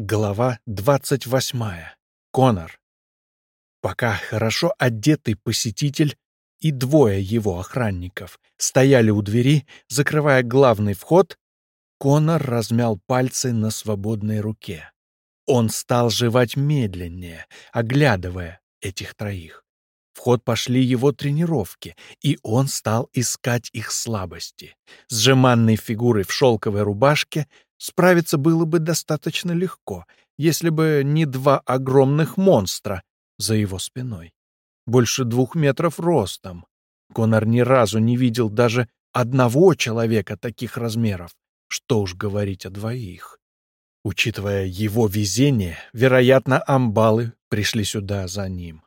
Глава двадцать восьмая. Конор. Пока хорошо одетый посетитель и двое его охранников стояли у двери, закрывая главный вход, Конор размял пальцы на свободной руке. Он стал жевать медленнее, оглядывая этих троих. В ход пошли его тренировки, и он стал искать их слабости. Сжиманной фигурой в шелковой рубашке — Справиться было бы достаточно легко, если бы не два огромных монстра за его спиной. Больше двух метров ростом. Конор ни разу не видел даже одного человека таких размеров, что уж говорить о двоих. Учитывая его везение, вероятно, амбалы пришли сюда за ним.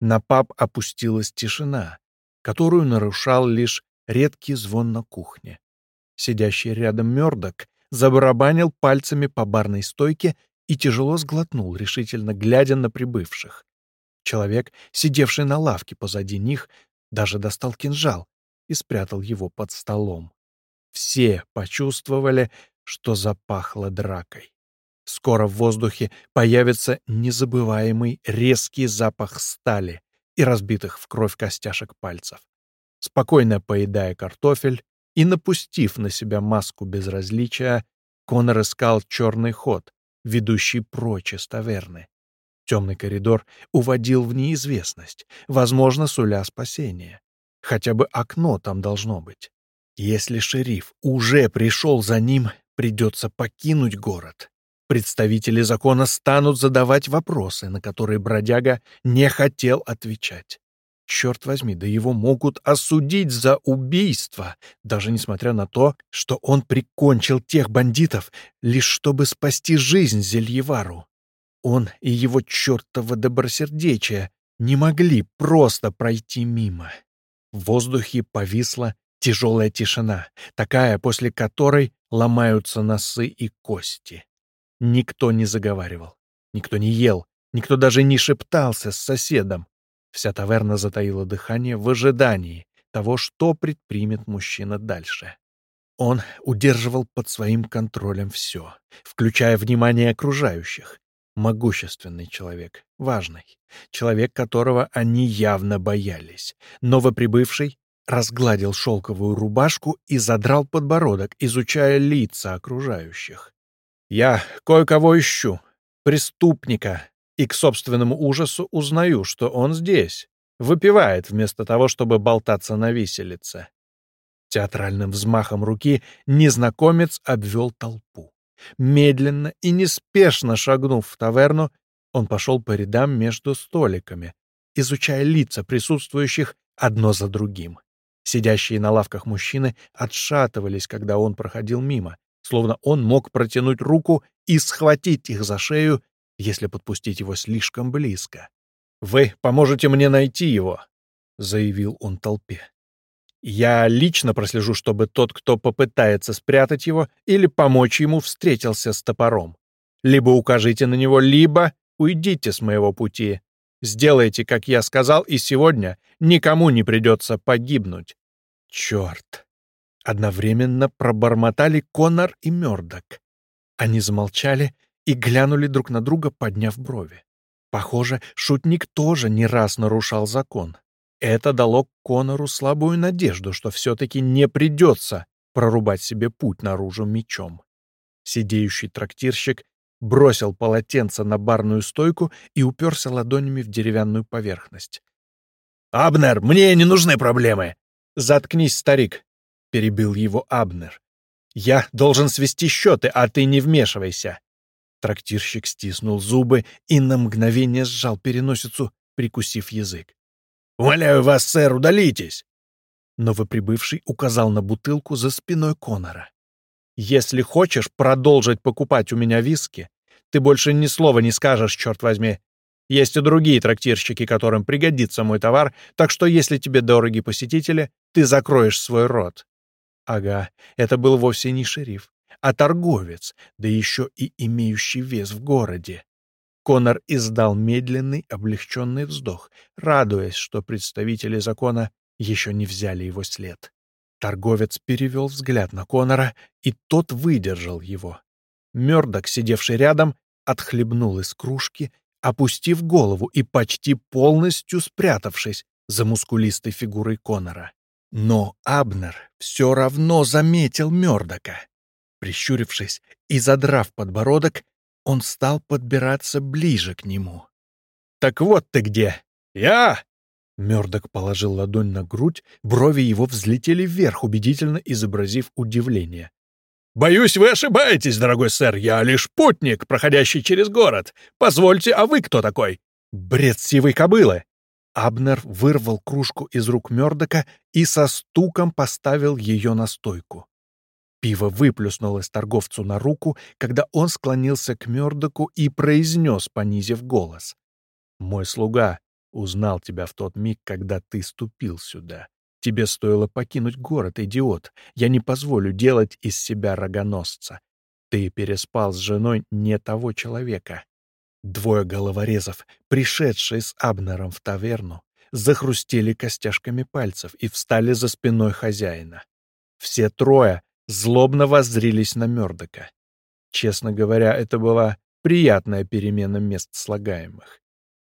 На паб опустилась тишина, которую нарушал лишь редкий звон на кухне. Сидящий рядом Мёрдок забарабанил пальцами по барной стойке и тяжело сглотнул, решительно глядя на прибывших. Человек, сидевший на лавке позади них, даже достал кинжал и спрятал его под столом. Все почувствовали, что запахло дракой. Скоро в воздухе появится незабываемый резкий запах стали и разбитых в кровь костяшек пальцев. Спокойно поедая картофель, и, напустив на себя маску безразличия, Конор искал черный ход, ведущий прочь из таверны. Темный коридор уводил в неизвестность, возможно, суля спасения. Хотя бы окно там должно быть. Если шериф уже пришел за ним, придется покинуть город. Представители закона станут задавать вопросы, на которые бродяга не хотел отвечать. Черт возьми, да его могут осудить за убийство, даже несмотря на то, что он прикончил тех бандитов, лишь чтобы спасти жизнь Зельевару. Он и его чертово добросердечие не могли просто пройти мимо. В воздухе повисла тяжелая тишина, такая, после которой ломаются носы и кости. Никто не заговаривал, никто не ел, никто даже не шептался с соседом. Вся таверна затаила дыхание в ожидании того, что предпримет мужчина дальше. Он удерживал под своим контролем все, включая внимание окружающих. Могущественный человек, важный, человек, которого они явно боялись. Новоприбывший разгладил шелковую рубашку и задрал подбородок, изучая лица окружающих. «Я кое-кого ищу. Преступника, и к собственному ужасу узнаю, что он здесь, выпивает вместо того, чтобы болтаться на виселице. Театральным взмахом руки незнакомец обвел толпу. Медленно и неспешно шагнув в таверну, он пошел по рядам между столиками, изучая лица присутствующих одно за другим. Сидящие на лавках мужчины отшатывались, когда он проходил мимо, словно он мог протянуть руку и схватить их за шею если подпустить его слишком близко. «Вы поможете мне найти его», — заявил он толпе. «Я лично прослежу, чтобы тот, кто попытается спрятать его или помочь ему, встретился с топором. Либо укажите на него, либо уйдите с моего пути. Сделайте, как я сказал, и сегодня никому не придется погибнуть». «Черт!» Одновременно пробормотали Конор и Мёрдок. Они замолчали, и глянули друг на друга, подняв брови. Похоже, шутник тоже не раз нарушал закон. Это дало Конору слабую надежду, что все-таки не придется прорубать себе путь наружу мечом. Сидеющий трактирщик бросил полотенце на барную стойку и уперся ладонями в деревянную поверхность. «Абнер, мне не нужны проблемы!» «Заткнись, старик!» — перебил его Абнер. «Я должен свести счеты, а ты не вмешивайся!» Трактирщик стиснул зубы и на мгновение сжал переносицу, прикусив язык. «Умоляю вас, сэр, удалитесь!» Новоприбывший указал на бутылку за спиной Конора. «Если хочешь продолжить покупать у меня виски, ты больше ни слова не скажешь, черт возьми. Есть и другие трактирщики, которым пригодится мой товар, так что если тебе дороги посетители, ты закроешь свой рот». Ага, это был вовсе не шериф а торговец, да еще и имеющий вес в городе. Конор издал медленный, облегченный вздох, радуясь, что представители закона еще не взяли его след. Торговец перевел взгляд на Конора, и тот выдержал его. Мёрдок, сидевший рядом, отхлебнул из кружки, опустив голову и почти полностью спрятавшись за мускулистой фигурой Конора. Но Абнер все равно заметил Мёрдока. Прищурившись и задрав подбородок, он стал подбираться ближе к нему. «Так вот ты где! Я!» Мёрдок положил ладонь на грудь, брови его взлетели вверх, убедительно изобразив удивление. «Боюсь, вы ошибаетесь, дорогой сэр. Я лишь путник, проходящий через город. Позвольте, а вы кто такой?» «Бред сивой кобылы!» Абнер вырвал кружку из рук Мёрдока и со стуком поставил ее на стойку. Пиво выплюснулось торговцу на руку, когда он склонился к Мёрдоку и произнес, понизив голос. «Мой слуга узнал тебя в тот миг, когда ты ступил сюда. Тебе стоило покинуть город, идиот. Я не позволю делать из себя рогоносца. Ты переспал с женой не того человека. Двое головорезов, пришедшие с Абнером в таверну, захрустели костяшками пальцев и встали за спиной хозяина. Все трое злобно воззрились на Мёрдока. Честно говоря, это была приятная перемена мест слагаемых.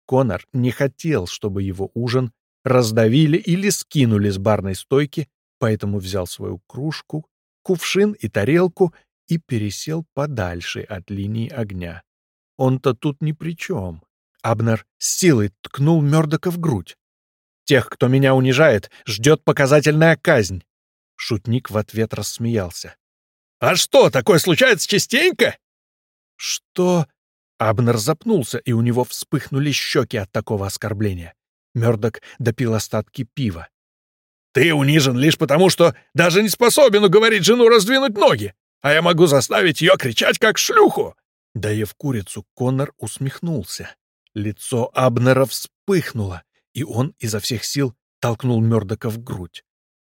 Конор не хотел, чтобы его ужин раздавили или скинули с барной стойки, поэтому взял свою кружку, кувшин и тарелку и пересел подальше от линии огня. Он-то тут ни при чем. Абнер с силой ткнул Мёрдока в грудь. «Тех, кто меня унижает, ждет показательная казнь!» Шутник в ответ рассмеялся. «А что, такое случается частенько?» «Что?» Абнер запнулся, и у него вспыхнули щеки от такого оскорбления. Мёрдок допил остатки пива. «Ты унижен лишь потому, что даже не способен уговорить жену раздвинуть ноги, а я могу заставить ее кричать, как шлюху!» Доев курицу, Коннор усмехнулся. Лицо Абнера вспыхнуло, и он изо всех сил толкнул Мёрдока в грудь.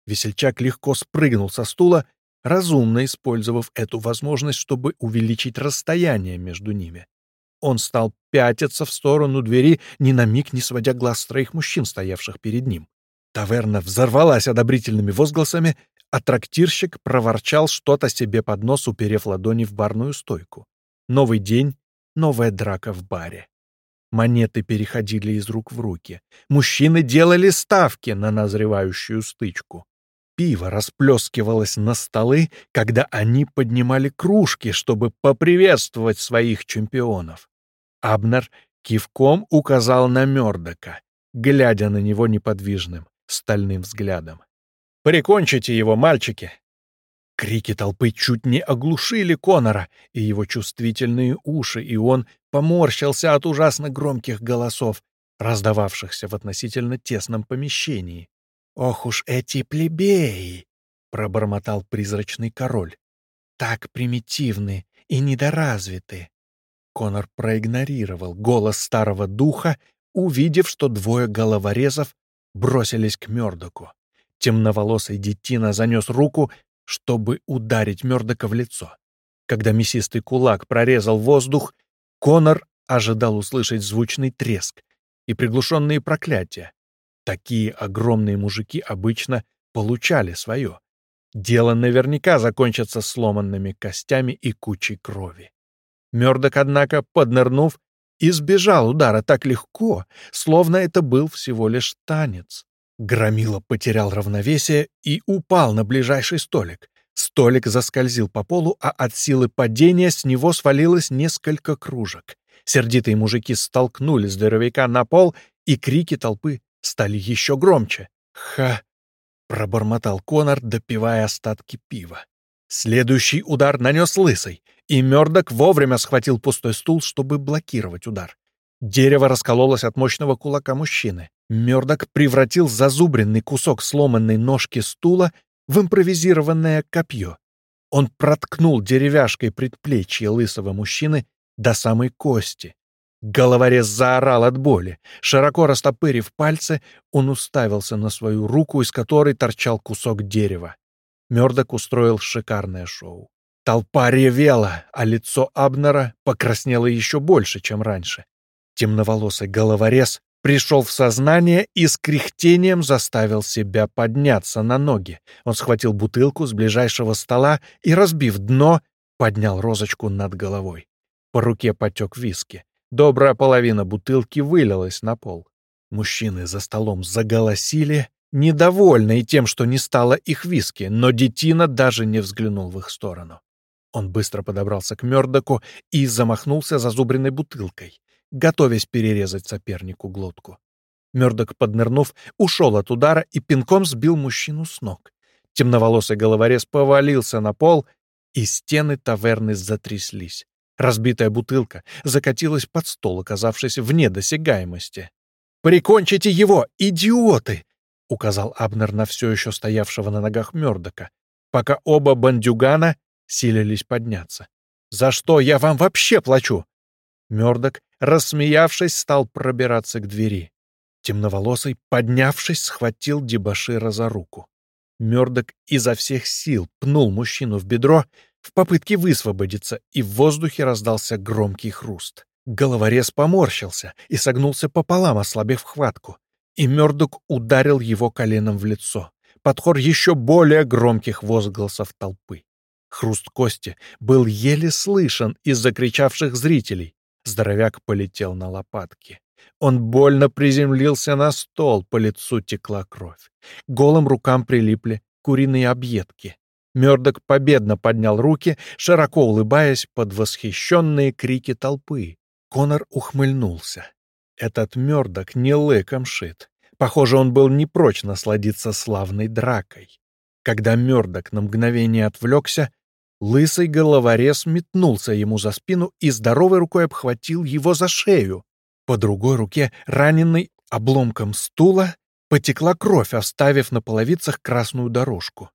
Весельчак легко спрыгнул со стула, разумно использовав эту возможность, чтобы увеличить расстояние между ними. Он стал пятиться в сторону двери, ни на миг не сводя глаз с троих мужчин, стоявших перед ним. Таверна взорвалась одобрительными возгласами, а трактирщик проворчал что-то себе под нос, уперев ладони в барную стойку. Новый день, новая драка в баре. Монеты переходили из рук в руки. Мужчины делали ставки на назревающую стычку. Пиво расплескивалось на столы, когда они поднимали кружки, чтобы поприветствовать своих чемпионов. Абнер кивком указал на Мёрдока, глядя на него неподвижным, стальным взглядом. «Прикончите его, мальчики!» Крики толпы чуть не оглушили Конора и его чувствительные уши, и он поморщился от ужасно громких голосов, раздававшихся в относительно тесном помещении. «Ох уж эти плебеи!» — пробормотал призрачный король. «Так примитивны и недоразвиты!» Конор проигнорировал голос старого духа, увидев, что двое головорезов бросились к Мёрдоку. Темноволосый детина занес руку, чтобы ударить Мёрдока в лицо. Когда мясистый кулак прорезал воздух, Конор ожидал услышать звучный треск и приглушенные проклятия. Такие огромные мужики обычно получали свое. Дело наверняка закончится сломанными костями и кучей крови. Мёрдок, однако, поднырнув, избежал удара так легко, словно это был всего лишь танец. Громила потерял равновесие и упал на ближайший столик. Столик заскользил по полу, а от силы падения с него свалилось несколько кружек. Сердитые мужики столкнули здоровяка на пол, и крики толпы стали еще громче. «Ха!» — пробормотал Конор, допивая остатки пива. Следующий удар нанес лысый, и Мёрдок вовремя схватил пустой стул, чтобы блокировать удар. Дерево раскололось от мощного кулака мужчины. Мёрдок превратил зазубренный кусок сломанной ножки стула в импровизированное копье. Он проткнул деревяшкой предплечье лысого мужчины до самой кости, Головорез заорал от боли. Широко растопырив пальцы, он уставился на свою руку, из которой торчал кусок дерева. Мёрдок устроил шикарное шоу. Толпа ревела, а лицо Абнера покраснело еще больше, чем раньше. Темноволосый головорез пришел в сознание и с кряхтением заставил себя подняться на ноги. Он схватил бутылку с ближайшего стола и, разбив дно, поднял розочку над головой. По руке потек виски. Добрая половина бутылки вылилась на пол. Мужчины за столом заголосили, недовольные тем, что не стало их виски, но детина даже не взглянул в их сторону. Он быстро подобрался к Мёрдоку и замахнулся зазубренной бутылкой, готовясь перерезать сопернику глотку. Мёрдок, поднырнув, ушел от удара и пинком сбил мужчину с ног. Темноволосый головорез повалился на пол, и стены таверны затряслись. Разбитая бутылка закатилась под стол, оказавшись вне досягаемости. «Прикончите его, идиоты!» — указал Абнер на все еще стоявшего на ногах Мёрдока, пока оба бандюгана силились подняться. «За что я вам вообще плачу?» Мёрдок, рассмеявшись, стал пробираться к двери. Темноволосый, поднявшись, схватил дебошира за руку. Мёрдок изо всех сил пнул мужчину в бедро в попытке высвободиться, и в воздухе раздался громкий хруст. Головорез поморщился и согнулся пополам, ослабив хватку, и Мёрдок ударил его коленом в лицо, под хор еще более громких возгласов толпы. Хруст кости был еле слышен из закричавших зрителей. Здоровяк полетел на лопатки. Он больно приземлился на стол, по лицу текла кровь. Голым рукам прилипли куриные объедки. Мёрдок победно поднял руки, широко улыбаясь под восхищенные крики толпы. Конор ухмыльнулся. Этот Мёрдок не лыком шит. Похоже, он был не прочь насладиться славной дракой. Когда Мёрдок на мгновение отвлекся, лысый головорез метнулся ему за спину и здоровой рукой обхватил его за шею. По другой руке, раненый обломком стула, потекла кровь, оставив на половицах красную дорожку.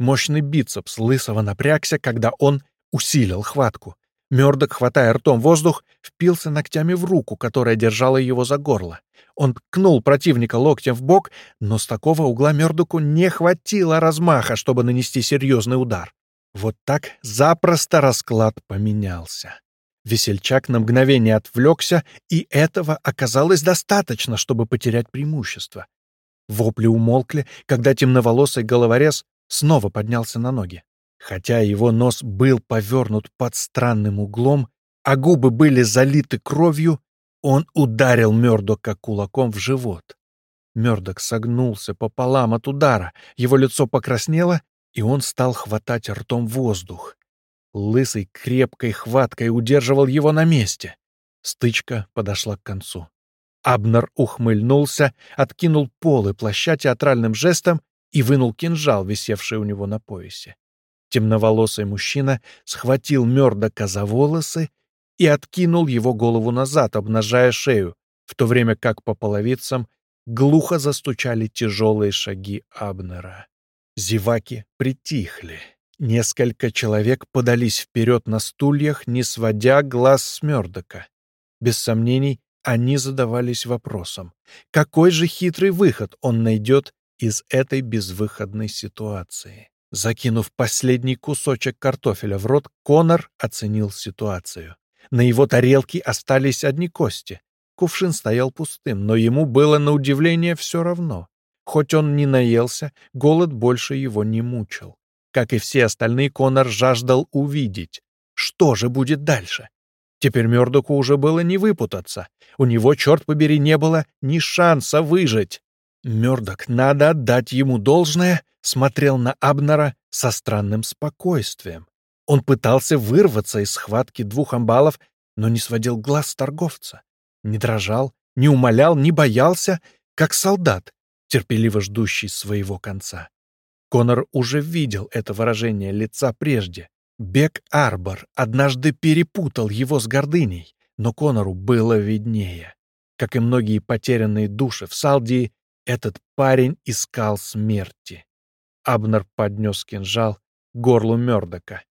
Мощный бицепс лысого напрягся, когда он усилил хватку. Мёрдок, хватая ртом воздух, впился ногтями в руку, которая держала его за горло. Он ткнул противника локтем в бок, но с такого угла Мёрдоку не хватило размаха, чтобы нанести серьезный удар. Вот так запросто расклад поменялся. Весельчак на мгновение отвлекся, и этого оказалось достаточно, чтобы потерять преимущество. Вопли умолкли, когда темноволосый головорез снова поднялся на ноги. Хотя его нос был повернут под странным углом, а губы были залиты кровью, он ударил Мёрдока кулаком в живот. Мёрдок согнулся пополам от удара, его лицо покраснело, и он стал хватать ртом воздух. Лысый крепкой хваткой удерживал его на месте. Стычка подошла к концу. Абнер ухмыльнулся, откинул полы плаща театральным жестом и вынул кинжал, висевший у него на поясе. Темноволосый мужчина схватил Мёрдока за волосы и откинул его голову назад, обнажая шею, в то время как по половицам глухо застучали тяжелые шаги Абнера. Зеваки притихли. Несколько человек подались вперед на стульях, не сводя глаз с Мёрдока. Без сомнений, они задавались вопросом, какой же хитрый выход он найдет из этой безвыходной ситуации. Закинув последний кусочек картофеля в рот, Конор оценил ситуацию. На его тарелке остались одни кости. Кувшин стоял пустым, но ему было на удивление все равно. Хоть он не наелся, голод больше его не мучил. Как и все остальные, Конор жаждал увидеть, что же будет дальше. Теперь Мёрдоку уже было не выпутаться. У него, черт побери, не было ни шанса выжить. Мёрдок, надо отдать ему должное, смотрел на Абнера со странным спокойствием. Он пытался вырваться из схватки двух амбалов, но не сводил глаз с торговца. Не дрожал, не умолял, не боялся, как солдат, терпеливо ждущий своего конца. Конор уже видел это выражение лица прежде. Бек Арбор однажды перепутал его с гордыней, но Конору было виднее. Как и многие потерянные души в Салдии, этот парень искал смерти. Абнер поднес кинжал к горлу Мёрдока.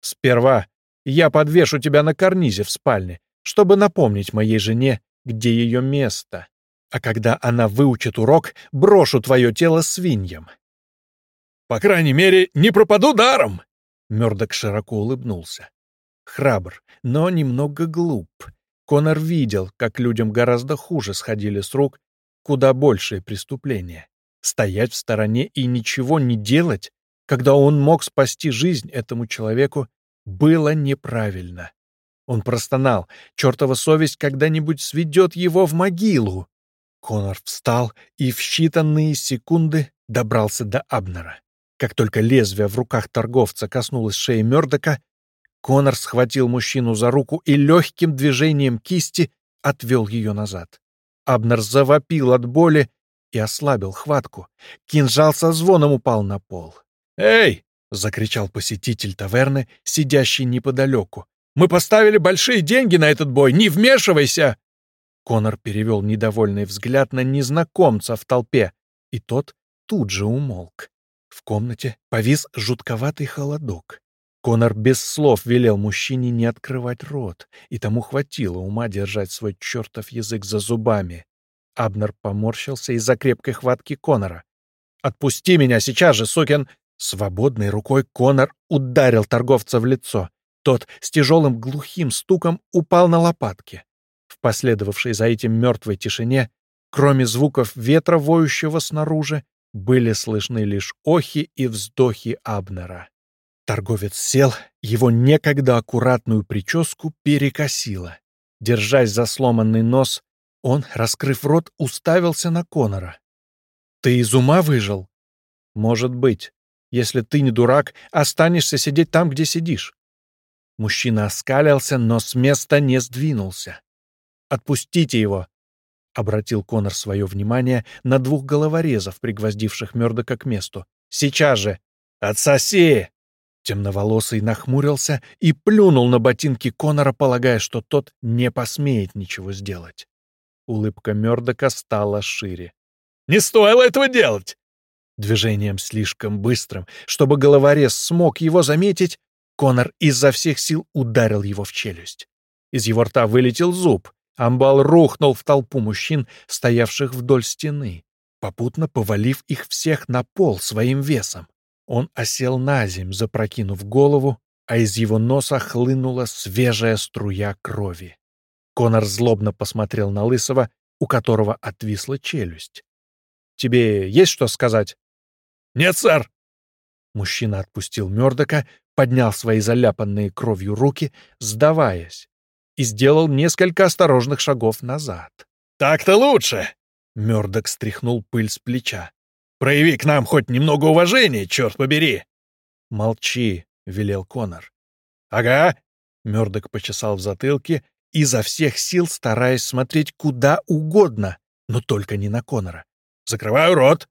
«Сперва я подвешу тебя на карнизе в спальне, чтобы напомнить моей жене, где ее место. А когда она выучит урок, брошу твое тело свиньям. По крайней мере, не пропаду даром!» Мёрдок широко улыбнулся. Храбр, но немного глуп. Конор видел, как людям гораздо хуже сходили с рук куда большие преступления. Стоять в стороне и ничего не делать, когда он мог спасти жизнь этому человеку, было неправильно. Он простонал. Чертова совесть когда-нибудь сведет его в могилу. Конор встал и в считанные секунды добрался до Абнера. Как только лезвие в руках торговца коснулось шеи Мёрдока, Конор схватил мужчину за руку и легким движением кисти отвел ее назад. Абнер завопил от боли и ослабил хватку. Кинжал со звоном упал на пол. «Эй!» — закричал посетитель таверны, сидящий неподалеку. «Мы поставили большие деньги на этот бой! Не вмешивайся!» Конор перевел недовольный взгляд на незнакомца в толпе, и тот тут же умолк. В комнате повис жутковатый холодок. Конор без слов велел мужчине не открывать рот, и тому хватило ума держать свой чертов язык за зубами. Абнер поморщился из-за крепкой хватки Конора. «Отпусти меня сейчас же, сукин!» Свободной рукой Конор ударил торговца в лицо. Тот с тяжелым глухим стуком упал на лопатки. В последовавшей за этим мертвой тишине, кроме звуков ветра, воющего снаружи, были слышны лишь охи и вздохи Абнера. Торговец сел, его некогда аккуратную прическу перекосило. Держась за сломанный нос, он, раскрыв рот, уставился на Конора. «Ты из ума выжил?» «Может быть. Если ты не дурак, останешься сидеть там, где сидишь». Мужчина оскалился, но с места не сдвинулся. «Отпустите его!» — обратил Конор свое внимание на двух головорезов, пригвоздивших Мёрдока к месту. «Сейчас же! Отсоси!» Темноволосый нахмурился и плюнул на ботинки Конора, полагая, что тот не посмеет ничего сделать. Улыбка Мёрдока стала шире. «Не стоило этого делать!» Движением слишком быстрым, чтобы головорез смог его заметить, Конор изо всех сил ударил его в челюсть. Из его рта вылетел зуб. Амбал рухнул в толпу мужчин, стоявших вдоль стены, попутно повалив их всех на пол своим весом. Он осел на земь, запрокинув голову, а из его носа хлынула свежая струя крови. Конор злобно посмотрел на Лысого, у которого отвисла челюсть. «Тебе есть что сказать?» «Нет, сэр!» Мужчина отпустил Мёрдока, поднял свои заляпанные кровью руки, сдаваясь, и сделал несколько осторожных шагов назад. «Так-то лучше!» Мёрдок стряхнул пыль с плеча. «Прояви к нам хоть немного уважения, черт побери!» «Молчи», — велел Конор. «Ага», — Мёрдок почесал в затылке, изо всех сил стараясь смотреть куда угодно, но только не на Конора. «Закрываю рот!»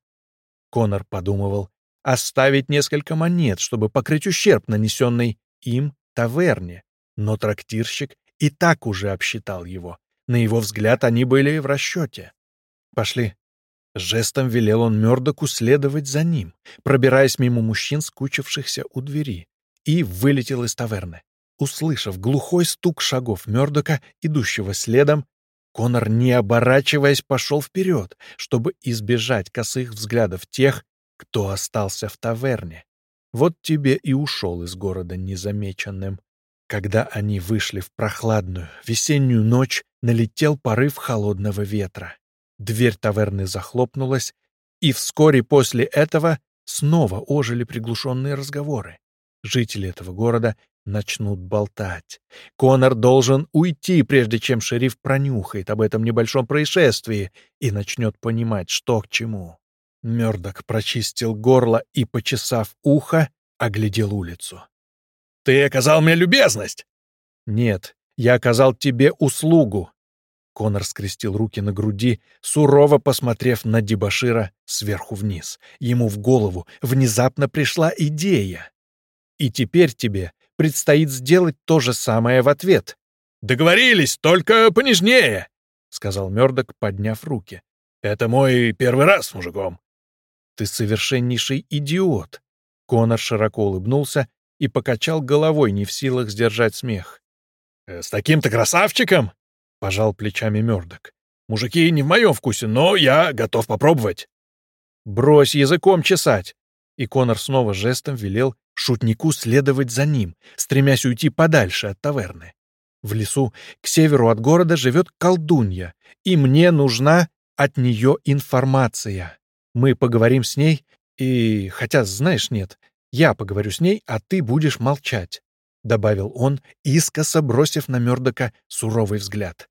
Конор подумывал оставить несколько монет, чтобы покрыть ущерб, нанесенный им таверне, но трактирщик и так уже обсчитал его. На его взгляд они были в расчете. «Пошли». Жестом велел он Мёрдоку следовать за ним, пробираясь мимо мужчин, скучившихся у двери, и вылетел из таверны. Услышав глухой стук шагов Мёрдока, идущего следом, Конор, не оборачиваясь, пошел вперед, чтобы избежать косых взглядов тех, кто остался в таверне. Вот тебе и ушел из города незамеченным. Когда они вышли в прохладную весеннюю ночь, налетел порыв холодного ветра. Дверь таверны захлопнулась, и вскоре после этого снова ожили приглушенные разговоры. Жители этого города начнут болтать. Конор должен уйти, прежде чем шериф пронюхает об этом небольшом происшествии и начнет понимать, что к чему. Мёрдок прочистил горло и, почесав ухо, оглядел улицу. «Ты оказал мне любезность!» «Нет, я оказал тебе услугу!» Конор скрестил руки на груди, сурово посмотрев на Дебашира сверху вниз. Ему в голову внезапно пришла идея. «И теперь тебе предстоит сделать то же самое в ответ». «Договорились, только понежнее!» — сказал Мёрдок, подняв руки. «Это мой первый раз с мужиком». «Ты совершеннейший идиот!» Конор широко улыбнулся и покачал головой, не в силах сдержать смех. «Э, «С таким-то красавчиком?» — пожал плечами Мёрдок. «Мужики не в моем вкусе, но я готов попробовать». «Брось языком чесать!» И Конор снова жестом велел шутнику следовать за ним, стремясь уйти подальше от таверны. В лесу к северу от города живет колдунья, и мне нужна от нее информация. Мы поговорим с ней, и, хотя, знаешь, нет, я поговорю с ней, а ты будешь молчать. — добавил он, искоса бросив на Мёрдока суровый взгляд.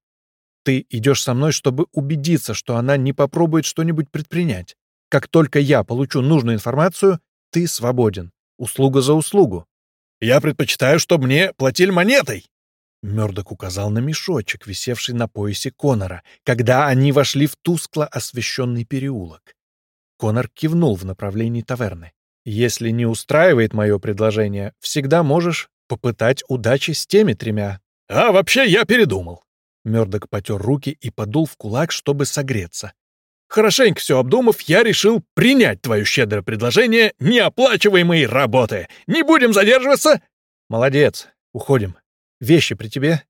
«Ты идешь со мной, чтобы убедиться, что она не попробует что-нибудь предпринять. Как только я получу нужную информацию, ты свободен. Услуга за услугу». «Я предпочитаю, чтобы мне платили монетой!» Мёрдок указал на мешочек, висевший на поясе Конора, когда они вошли в тускло освещенный переулок. Конор кивнул в направлении таверны. «Если не устраивает мое предложение, всегда можешь попытать удачи с теми тремя». «А вообще я передумал». Мёрдок потер руки и подул в кулак, чтобы согреться. «Хорошенько все обдумав, я решил принять твое щедрое предложение неоплачиваемой работы. Не будем задерживаться?» «Молодец. Уходим. Вещи при тебе?»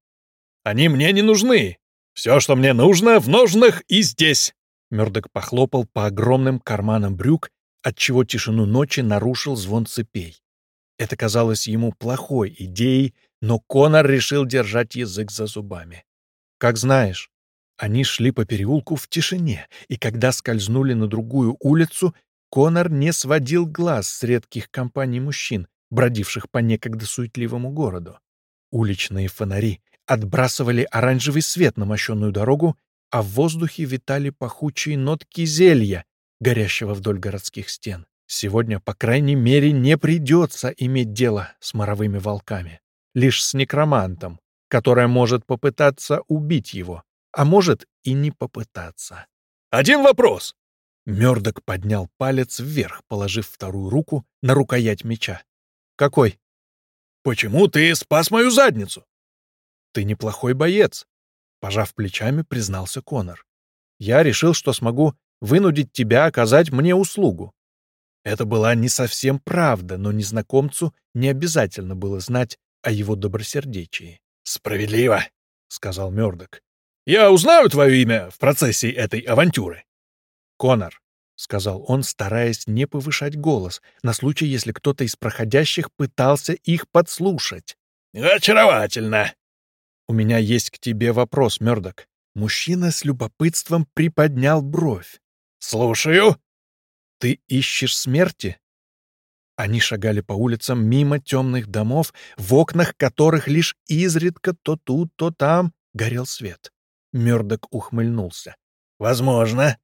«Они мне не нужны. Все, что мне нужно, в ножнах и здесь». Мёрдок похлопал по огромным карманам брюк, отчего тишину ночи нарушил звон цепей. Это казалось ему плохой идеей, но Конор решил держать язык за зубами. Как знаешь, они шли по переулку в тишине, и когда скользнули на другую улицу, Конор не сводил глаз с редких компаний мужчин, бродивших по некогда суетливому городу. Уличные фонари отбрасывали оранжевый свет на мощенную дорогу, а в воздухе витали пахучие нотки зелья, горящего вдоль городских стен. Сегодня, по крайней мере, не придется иметь дело с моровыми волками. Лишь с некромантом, который может попытаться убить его, а может и не попытаться. «Один вопрос!» Мёрдок поднял палец вверх, положив вторую руку на рукоять меча. «Какой?» «Почему ты спас мою задницу?» «Ты неплохой боец», Пожав плечами, признался Конор. «Я решил, что смогу вынудить тебя оказать мне услугу». Это была не совсем правда, но незнакомцу не обязательно было знать о его добросердечии. «Справедливо», — сказал Мёрдок. «Я узнаю твое имя в процессе этой авантюры». «Конор», — сказал он, стараясь не повышать голос, на случай, если кто-то из проходящих пытался их подслушать. «Очаровательно», «У меня есть к тебе вопрос, Мёрдок». Мужчина с любопытством приподнял бровь. «Слушаю». «Ты ищешь смерти?» Они шагали по улицам мимо темных домов, в окнах которых лишь изредка то тут, то там горел свет. Мёрдок ухмыльнулся. «Возможно».